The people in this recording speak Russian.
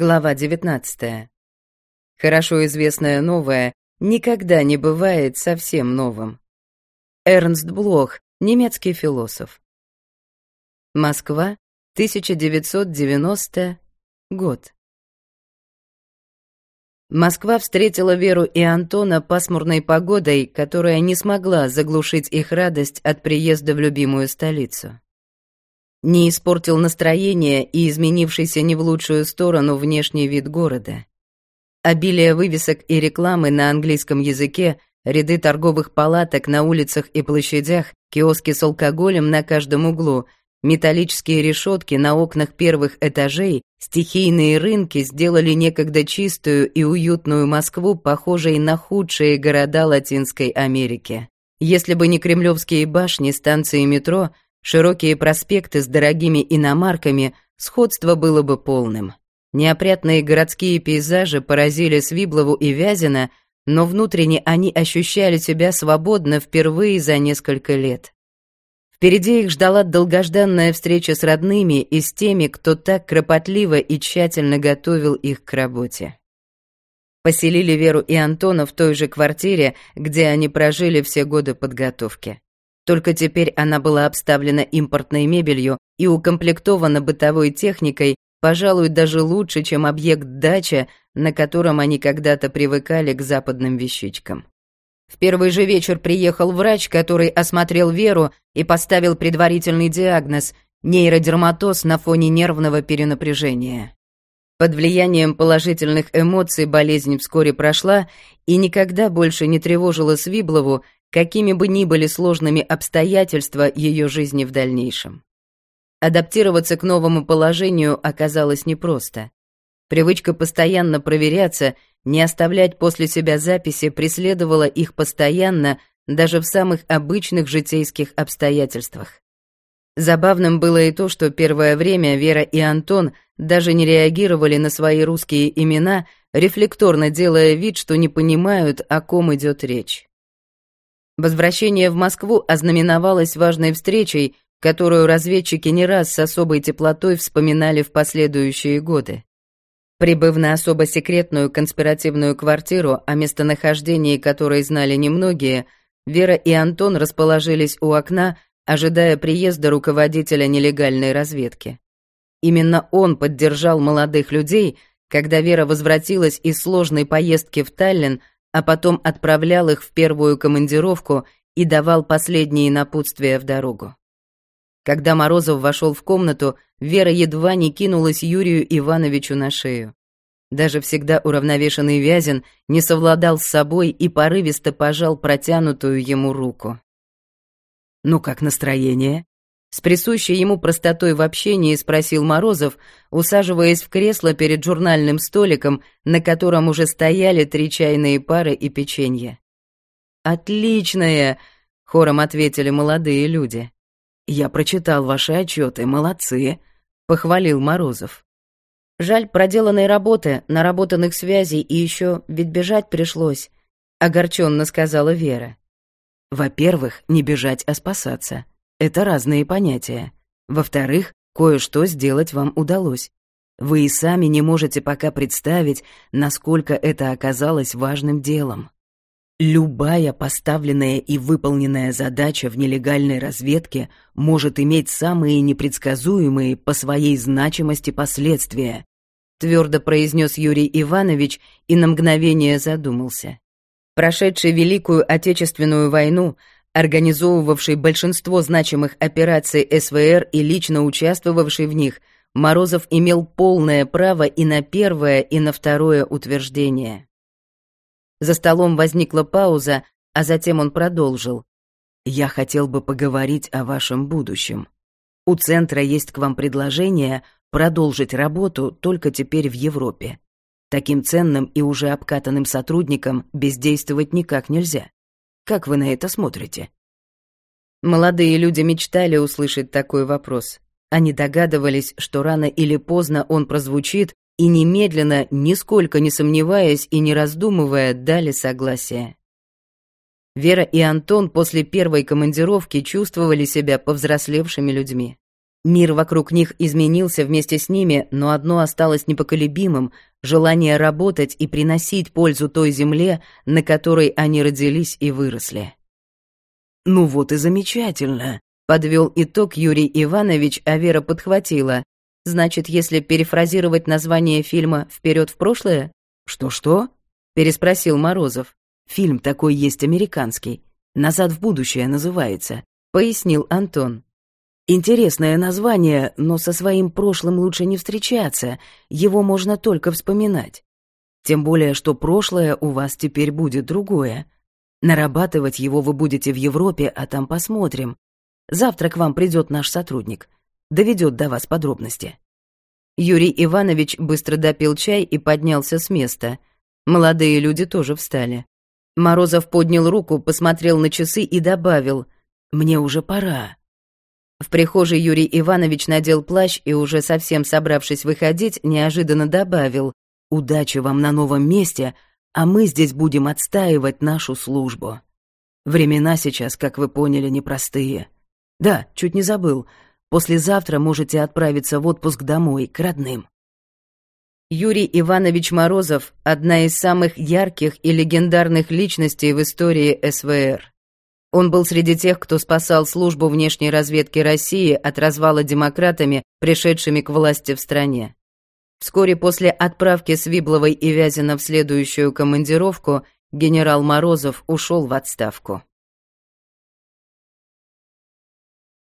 Глава 19. Хорошо известное новое никогда не бывает совсем новым. Эрнст Блох, немецкий философ. Москва, 1990 год. Москва встретила Веру и Антона пасмурной погодой, которая не смогла заглушить их радость от приезда в любимую столицу не испортил настроение и изменившийся не в лучшую сторону внешний вид города. Обилие вывесок и рекламы на английском языке, ряды торговых палаток на улицах и площадях, киоски с алкоголем на каждом углу, металлические решетки на окнах первых этажей, стихийные рынки сделали некогда чистую и уютную Москву похожей на худшие города Латинской Америки. Если бы не кремлевские башни станции метро — Широкие проспекты с дорогими иномарками, сходство было бы полным. Неопрятные городские пейзажи поразили Свиблову и Вязина, но внутренне они ощущали себя свободно впервые за несколько лет. Впереди их ждала долгожданная встреча с родными и с теми, кто так кропотливо и тщательно готовил их к работе. Поселили Веру и Антона в той же квартире, где они прожили все годы подготовки. Только теперь она была обставлена импортной мебелью и укомплектована бытовой техникой, пожалуй, даже лучше, чем объект дача, на котором они когда-то привыкали к западным вещичкам. В первый же вечер приехал врач, который осмотрел Веру и поставил предварительный диагноз – нейродерматоз на фоне нервного перенапряжения. Под влиянием положительных эмоций болезнь вскоре прошла и никогда больше не тревожила Свиблову, какими бы ни были сложными обстоятельства ее жизни в дальнейшем. Адаптироваться к новому положению оказалось непросто. Привычка постоянно проверяться, не оставлять после себя записи преследовала их постоянно, даже в самых обычных житейских обстоятельствах. Забавным было и то, что первое время Вера и Антон даже не реагировали на свои русские имена, рефлекторно делая вид, что не понимают, о ком идет речь. Возвращение в Москву ознаменовалось важной встречей, которую разведчики не раз с особой теплотой вспоминали в последующие годы. Прибыв на особо секретную конспиративную квартиру, о местонахождении которой знали немногие, Вера и Антон расположились у окна, ожидая приезда руководителя нелегальной разведки. Именно он поддержал молодых людей, когда Вера возвратилась из сложной поездки в Таллин, а потом отправлял их в первую командировку и давал последние напутствия в дорогу. Когда Морозов вошел в комнату, Вера едва не кинулась Юрию Ивановичу на шею. Даже всегда уравновешенный Вязин не совладал с собой и порывисто пожал протянутую ему руку. «Ну как настроение?» С присущей ему простотой в общении спросил Морозов, усаживаясь в кресло перед журнальным столиком, на котором уже стояли три чайные пары и печенье. «Отличное!» — хором ответили молодые люди. «Я прочитал ваши отчеты, молодцы!» — похвалил Морозов. «Жаль проделанной работы, наработанных связей и еще ведь бежать пришлось», — огорченно сказала Вера. «Во-первых, не бежать, а спасаться», это разные понятия. Во-вторых, кое-что сделать вам удалось. Вы и сами не можете пока представить, насколько это оказалось важным делом. Любая поставленная и выполненная задача в нелегальной разведке может иметь самые непредсказуемые по своей значимости последствия, твердо произнес Юрий Иванович и на мгновение задумался. Прошедший Великую Отечественную войну, организовывавший большинство значимых операций СВР и лично участвовавший в них, Морозов имел полное право и на первое, и на второе утверждение. За столом возникла пауза, а затем он продолжил. «Я хотел бы поговорить о вашем будущем. У Центра есть к вам предложение продолжить работу только теперь в Европе. Таким ценным и уже обкатанным сотрудникам бездействовать никак нельзя. Как вы на это смотрите?» Молодые люди мечтали услышать такой вопрос. Они догадывались, что рано или поздно он прозвучит, и немедленно, нисколько не сомневаясь и не раздумывая, дали согласие. Вера и Антон после первой командировки чувствовали себя повзрослевшими людьми. Мир вокруг них изменился вместе с ними, но одно осталось непоколебимым — желание работать и приносить пользу той земле, на которой они родились и выросли. «Ну вот и замечательно», — подвел итог Юрий Иванович, а Вера подхватила. «Значит, если перефразировать название фильма «Вперед в прошлое»?» «Что-что?» — переспросил Морозов. «Фильм такой есть американский. «Назад в будущее» называется», — пояснил Антон. Интересное название, но со своим прошлым лучше не встречаться, его можно только вспоминать. Тем более, что прошлое у вас теперь будет другое. Нарабатывать его вы будете в Европе, а там посмотрим. Завтра к вам придет наш сотрудник. Доведет до вас подробности. Юрий Иванович быстро допил чай и поднялся с места. Молодые люди тоже встали. Морозов поднял руку, посмотрел на часы и добавил «Мне уже пора». В прихожей Юрий Иванович надел плащ и, уже совсем собравшись выходить, неожиданно добавил «Удачи вам на новом месте, а мы здесь будем отстаивать нашу службу. Времена сейчас, как вы поняли, непростые. Да, чуть не забыл, послезавтра можете отправиться в отпуск домой, к родным». Юрий Иванович Морозов – одна из самых ярких и легендарных личностей в истории СВР. Он был среди тех, кто спасал службу внешней разведки России от развала демократами, пришедшими к власти в стране. Вскоре после отправки Свибловой и Вязина в следующую командировку генерал Морозов ушел в отставку.